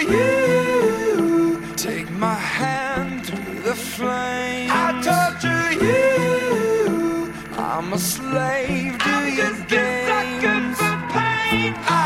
you. Take my hand through the flames. I torture you. I'm a slave to your games. I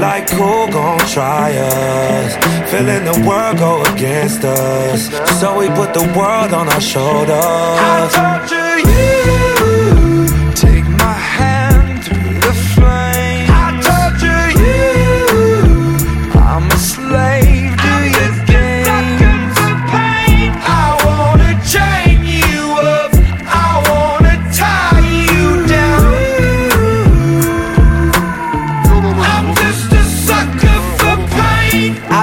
Like who gon' try us? Feeling the world go against us. So we put the world on our shoulders. I torture you.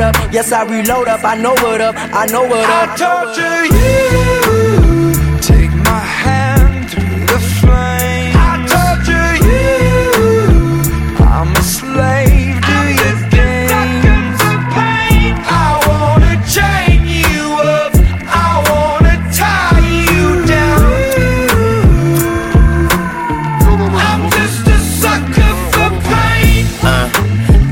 up. Yes, I reload up, I know what up, I know what I up. torture you.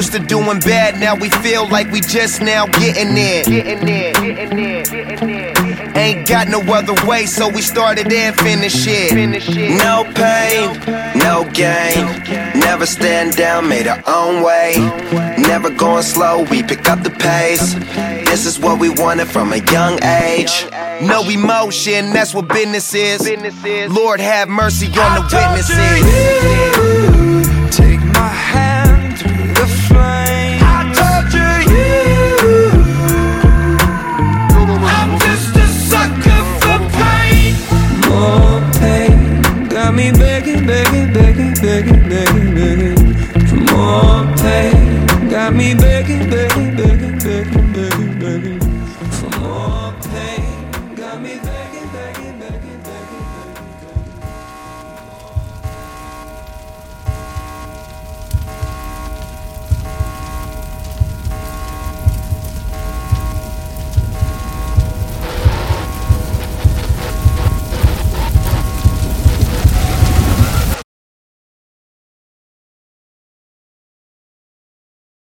Used to doing bad, now we feel like we just now getting in. Getting in, getting in, getting in. Ain't got no other way, so we started and finished it. No pain, no gain. Never stand down, made our own way. Never going slow, we pick up the pace. This is what we wanted from a young age. No emotion, that's what business is. Lord have mercy on the witnesses. Begging, for more pain. Got me.